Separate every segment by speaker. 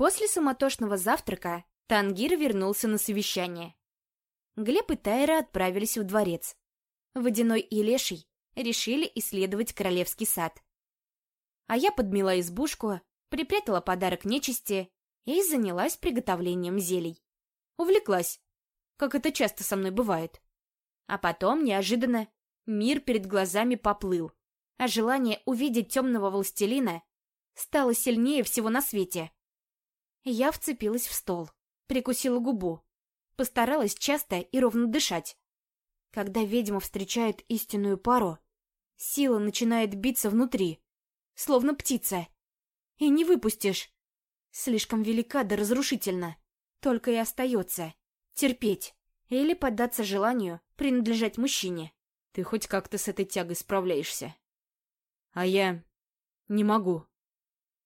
Speaker 1: После суматошного завтрака Тангир вернулся на совещание. Глеб и Тайра отправились в дворец. Водяной и Леший решили исследовать королевский сад. А я подмела избушку, припрятала подарок нечисти и занялась приготовлением зелий. Увлеклась, как это часто со мной бывает. А потом, неожиданно, мир перед глазами поплыл, а желание увидеть темного властелина стало сильнее всего на свете. Я вцепилась в стол, прикусила губу, постаралась часто и ровно дышать. Когда ведьма встречает истинную пару, сила начинает биться внутри, словно птица. И не выпустишь. Слишком велика да разрушительна. Только и остается терпеть или поддаться желанию принадлежать мужчине.
Speaker 2: Ты хоть как-то с этой тягой справляешься. А я не могу.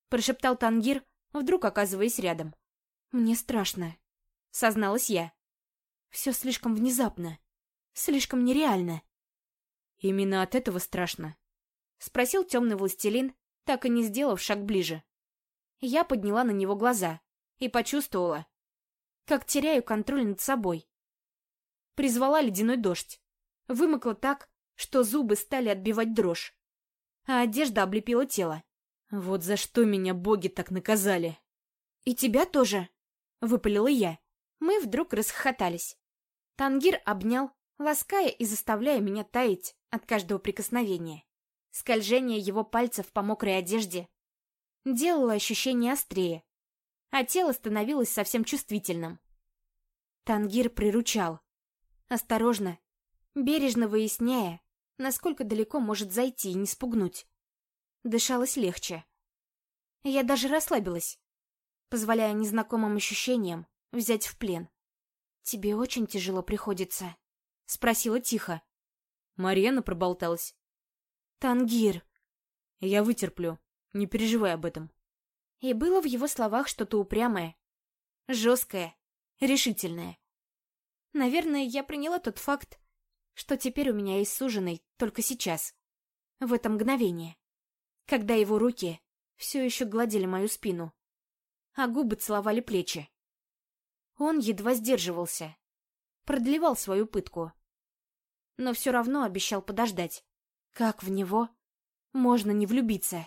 Speaker 1: Прошептал Тангир, вдруг оказываясь рядом. Мне страшно, созналась я. Все слишком внезапно, слишком нереально.
Speaker 2: Именно от этого страшно.
Speaker 1: Спросил темный властелин, так и не сделав шаг ближе. Я подняла на него глаза и почувствовала, как теряю контроль над собой. Призвала ледяной дождь. Вымокла так, что зубы стали отбивать дрожь. А одежда облепила тело.
Speaker 2: Вот за что меня боги так наказали.
Speaker 1: «И тебя тоже?» — выпалила я. Мы вдруг расхохотались. Тангир обнял, лаская и заставляя меня таять от каждого прикосновения. Скольжение его пальцев по мокрой одежде делало ощущение острее, а тело становилось совсем чувствительным. Тангир приручал. Осторожно, бережно выясняя, насколько далеко может зайти и не спугнуть. Дышалось легче. Я даже расслабилась, позволяя незнакомым ощущениям взять в плен. «Тебе очень тяжело приходится?» — спросила тихо.
Speaker 2: Марьяна проболталась.
Speaker 1: «Тангир!»
Speaker 2: «Я вытерплю. Не переживай об этом».
Speaker 1: И было в его словах что-то упрямое, жесткое, решительное. Наверное, я приняла тот факт, что теперь у меня есть суженый только сейчас, в это мгновение, когда его руки все еще гладили мою спину, а губы целовали плечи. Он едва сдерживался, продлевал свою пытку, но все равно обещал подождать. Как в него можно не влюбиться?